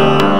Bye.